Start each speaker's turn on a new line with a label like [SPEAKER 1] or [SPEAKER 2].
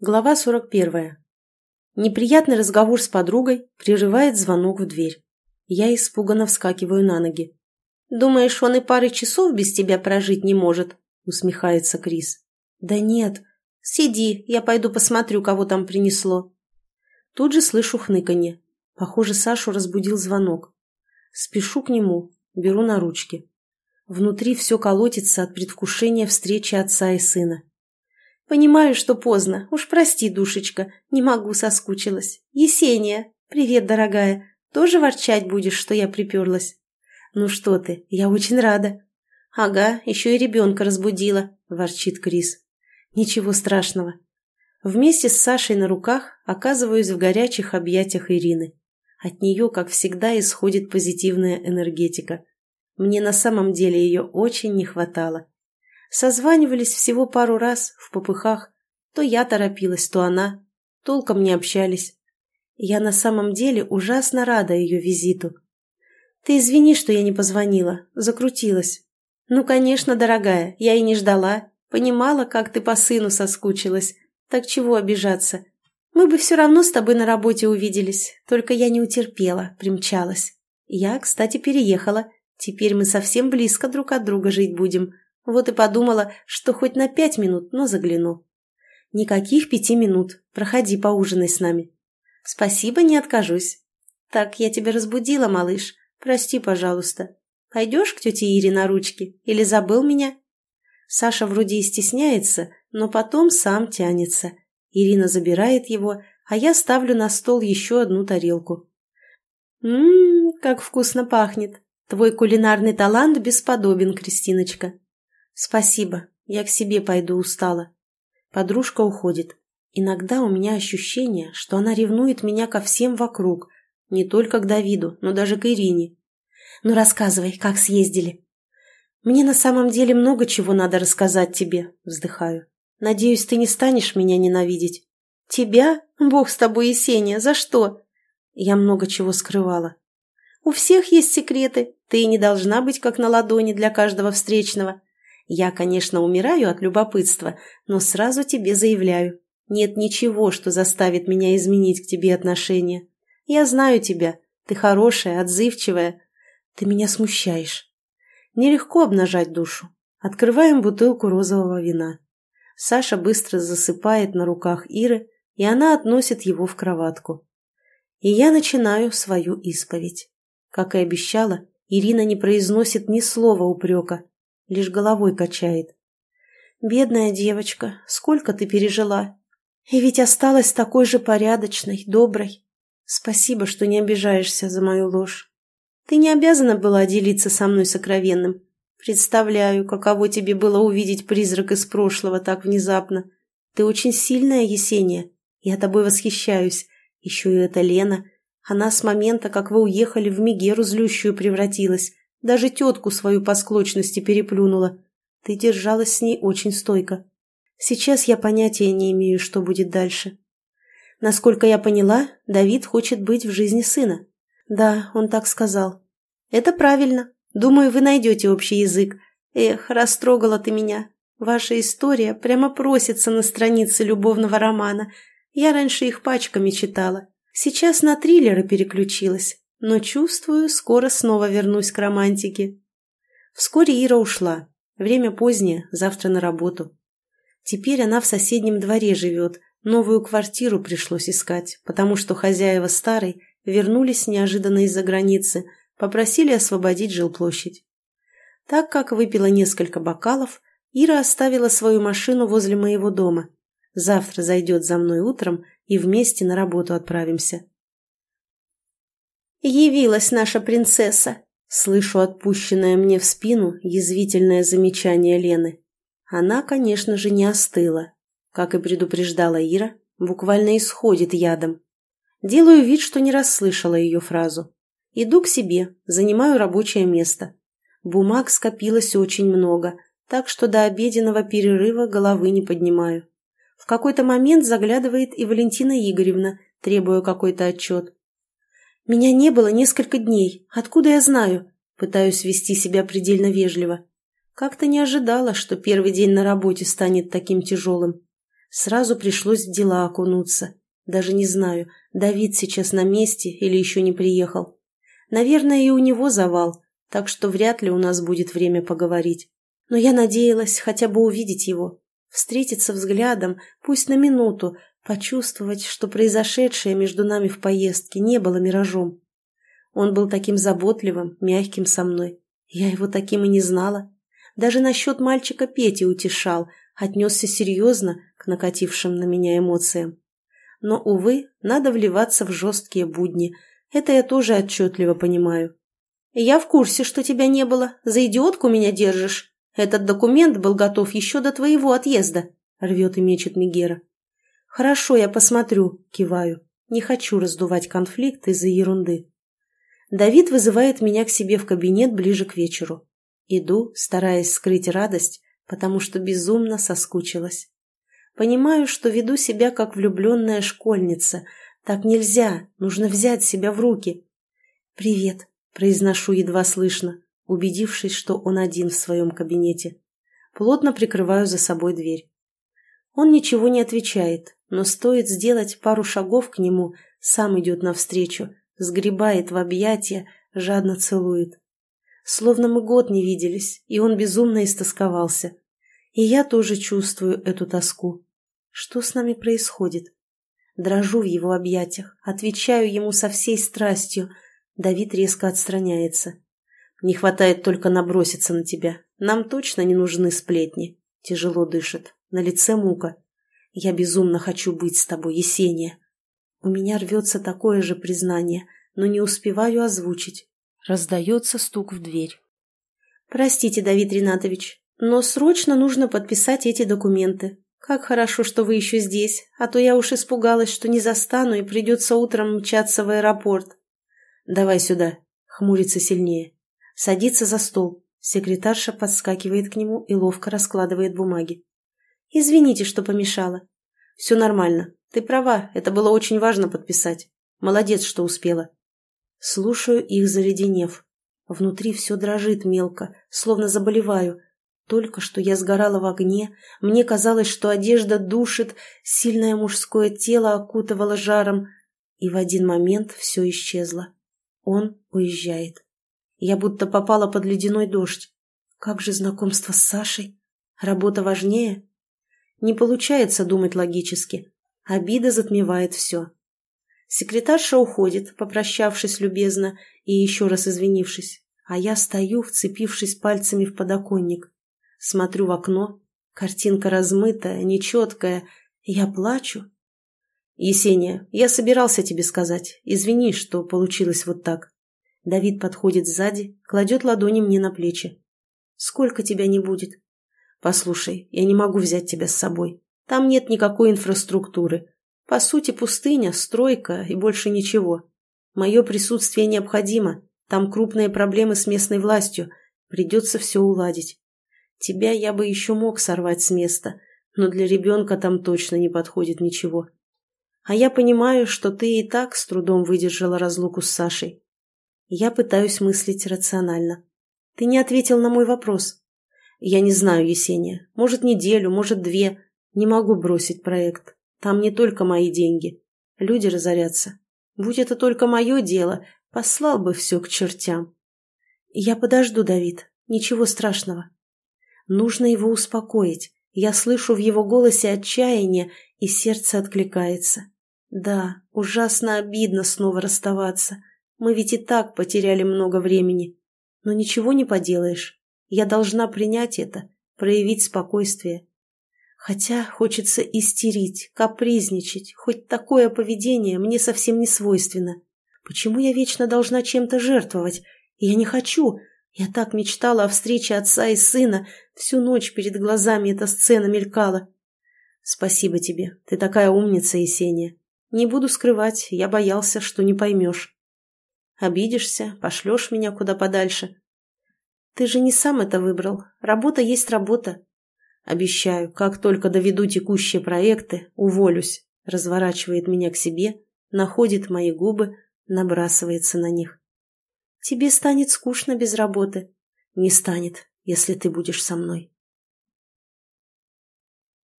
[SPEAKER 1] Глава 41. Неприятный разговор с подругой прерывает звонок в дверь. Я испуганно вскакиваю на ноги. «Думаешь, он и пары часов без тебя прожить не может?» усмехается Крис. «Да нет. Сиди, я пойду посмотрю, кого там принесло». Тут же слышу хныканье. Похоже, Сашу разбудил звонок. Спешу к нему, беру на ручки. Внутри все колотится от предвкушения встречи отца и сына. «Понимаю, что поздно. Уж прости, душечка. Не могу, соскучилась. Есения. Привет, дорогая. Тоже ворчать будешь, что я приперлась?» «Ну что ты, я очень рада». «Ага, еще и ребенка разбудила», – ворчит Крис. «Ничего страшного». Вместе с Сашей на руках оказываюсь в горячих объятиях Ирины. От нее, как всегда, исходит позитивная энергетика. Мне на самом деле ее очень не хватало. Созванивались всего пару раз в попыхах. То я торопилась, то она. Толком не общались. Я на самом деле ужасно рада ее визиту. Ты извини, что я не позвонила. Закрутилась. Ну, конечно, дорогая, я и не ждала. Понимала, как ты по сыну соскучилась. Так чего обижаться? Мы бы все равно с тобой на работе увиделись. Только я не утерпела, примчалась. Я, кстати, переехала. Теперь мы совсем близко друг от друга жить будем. Вот и подумала, что хоть на пять минут, но загляну. Никаких пяти минут. Проходи, поужинай с нами. Спасибо, не откажусь. Так, я тебя разбудила, малыш. Прости, пожалуйста. Пойдешь к тете Ире на ручки? Или забыл меня? Саша вроде и стесняется, но потом сам тянется. Ирина забирает его, а я ставлю на стол еще одну тарелку. «Ммм, как вкусно пахнет! Твой кулинарный талант бесподобен, Кристиночка!» «Спасибо, я к себе пойду, устала». Подружка уходит. Иногда у меня ощущение, что она ревнует меня ко всем вокруг, не только к Давиду, но даже к Ирине. «Ну рассказывай, как съездили?» «Мне на самом деле много чего надо рассказать тебе», — вздыхаю. «Надеюсь, ты не станешь меня ненавидеть». «Тебя? Бог с тобой, Есения, за что?» Я много чего скрывала. «У всех есть секреты. Ты не должна быть как на ладони для каждого встречного. Я, конечно, умираю от любопытства, но сразу тебе заявляю, нет ничего, что заставит меня изменить к тебе отношение. Я знаю тебя, ты хорошая, отзывчивая. Ты меня смущаешь. Нелегко обнажать душу. Открываем бутылку розового вина. Саша быстро засыпает на руках Иры, и она относит его в кроватку. И я начинаю свою исповедь. Как и обещала, Ирина не произносит ни слова упрека, лишь головой качает. «Бедная девочка, сколько ты пережила! И ведь осталась такой же порядочной, доброй. Спасибо, что не обижаешься за мою ложь. Ты не обязана была делиться со мной сокровенным. Представляю, каково тебе было увидеть призрак из прошлого так внезапно. Ты очень сильная, Есения. Я тобой восхищаюсь. Еще и эта Лена. Она с момента, как вы уехали, в Мегеру злющую превратилась. Даже тетку свою по склочности переплюнула. Ты держалась с ней очень стойко. Сейчас я понятия не имею, что будет дальше. Насколько я поняла, Давид хочет быть в жизни сына. Да, он так сказал. Это правильно. Думаю, вы найдете общий язык. Эх, растрогала ты меня. Ваша история прямо просится на странице любовного романа. Я раньше их пачками читала. Сейчас на триллеры переключилась но чувствую, скоро снова вернусь к романтике. Вскоре Ира ушла. Время позднее, завтра на работу. Теперь она в соседнем дворе живет, новую квартиру пришлось искать, потому что хозяева старой вернулись неожиданно из-за границы, попросили освободить жилплощадь. Так как выпила несколько бокалов, Ира оставила свою машину возле моего дома. Завтра зайдет за мной утром и вместе на работу отправимся. «Явилась наша принцесса!» Слышу отпущенное мне в спину язвительное замечание Лены. Она, конечно же, не остыла. Как и предупреждала Ира, буквально исходит ядом. Делаю вид, что не расслышала ее фразу. Иду к себе, занимаю рабочее место. Бумаг скопилось очень много, так что до обеденного перерыва головы не поднимаю. В какой-то момент заглядывает и Валентина Игоревна, требуя какой-то отчет. «Меня не было несколько дней. Откуда я знаю?» Пытаюсь вести себя предельно вежливо. Как-то не ожидала, что первый день на работе станет таким тяжелым. Сразу пришлось в дела окунуться. Даже не знаю, Давид сейчас на месте или еще не приехал. Наверное, и у него завал, так что вряд ли у нас будет время поговорить. Но я надеялась хотя бы увидеть его, встретиться взглядом, пусть на минуту, почувствовать, что произошедшее между нами в поездке не было миражом. Он был таким заботливым, мягким со мной. Я его таким и не знала. Даже насчет мальчика Пети утешал, отнесся серьезно к накатившим на меня эмоциям. Но, увы, надо вливаться в жесткие будни. Это я тоже отчетливо понимаю. «Я в курсе, что тебя не было. За идиотку меня держишь. Этот документ был готов еще до твоего отъезда», — рвет и мечет Мегера. «Хорошо, я посмотрю», — киваю. Не хочу раздувать конфликт из-за ерунды. Давид вызывает меня к себе в кабинет ближе к вечеру. Иду, стараясь скрыть радость, потому что безумно соскучилась. Понимаю, что веду себя как влюбленная школьница. Так нельзя, нужно взять себя в руки. «Привет», — произношу едва слышно, убедившись, что он один в своем кабинете. Плотно прикрываю за собой дверь. Он ничего не отвечает, но стоит сделать пару шагов к нему, сам идет навстречу, сгребает в объятия, жадно целует. Словно мы год не виделись, и он безумно истосковался. И я тоже чувствую эту тоску. Что с нами происходит? Дрожу в его объятиях, отвечаю ему со всей страстью. Давид резко отстраняется. Не хватает только наброситься на тебя. Нам точно не нужны сплетни. Тяжело дышит. На лице мука. Я безумно хочу быть с тобой, Есения. У меня рвется такое же признание, но не успеваю озвучить. Раздается стук в дверь. «Простите, Давид Ринатович, но срочно нужно подписать эти документы. Как хорошо, что вы еще здесь, а то я уж испугалась, что не застану и придется утром мчаться в аэропорт». «Давай сюда», — хмурится сильнее. Садится за стол. Секретарша подскакивает к нему и ловко раскладывает бумаги. «Извините, что помешала». «Все нормально. Ты права, это было очень важно подписать. Молодец, что успела. Слушаю их, заледенев. Внутри все дрожит мелко, словно заболеваю. Только что я сгорала в огне, мне казалось, что одежда душит, сильное мужское тело окутывало жаром, и в один момент все исчезло. Он уезжает. Я будто попала под ледяной дождь. Как же знакомство с Сашей? Работа важнее? Не получается думать логически. Обида затмевает все. Секретарша уходит, попрощавшись любезно и еще раз извинившись, а я стою, вцепившись пальцами в подоконник. Смотрю в окно, картинка размытая, нечеткая, я плачу. «Есения, я собирался тебе сказать. Извини, что получилось вот так». Давид подходит сзади, кладет ладони мне на плечи. «Сколько тебя не будет?» «Послушай, я не могу взять тебя с собой. Там нет никакой инфраструктуры. По сути, пустыня, стройка и больше ничего. Мое присутствие необходимо. Там крупные проблемы с местной властью. Придется все уладить. Тебя я бы еще мог сорвать с места, но для ребенка там точно не подходит ничего. А я понимаю, что ты и так с трудом выдержала разлуку с Сашей. Я пытаюсь мыслить рационально. Ты не ответил на мой вопрос. Я не знаю, Есения. Может, неделю, может, две. Не могу бросить проект. Там не только мои деньги. Люди разорятся. Будь это только мое дело, послал бы все к чертям. Я подожду, Давид. Ничего страшного. Нужно его успокоить. Я слышу в его голосе отчаяние, и сердце откликается. Да, ужасно обидно снова расставаться. Мы ведь и так потеряли много времени. Но ничего не поделаешь. Я должна принять это, проявить спокойствие. Хотя хочется истерить, капризничать, хоть такое поведение мне совсем не свойственно. Почему я вечно должна чем-то жертвовать? Я не хочу. Я так мечтала о встрече отца и сына. Всю ночь перед глазами эта сцена мелькала. Спасибо тебе. Ты такая умница, Есения. Не буду скрывать, я боялся, что не поймешь. Обидишься, пошлешь меня куда подальше. Ты же не сам это выбрал. Работа есть работа. Обещаю, как только доведу текущие проекты, уволюсь. Разворачивает меня к себе, находит мои губы, набрасывается на них. Тебе станет скучно без работы. Не станет, если ты будешь со мной.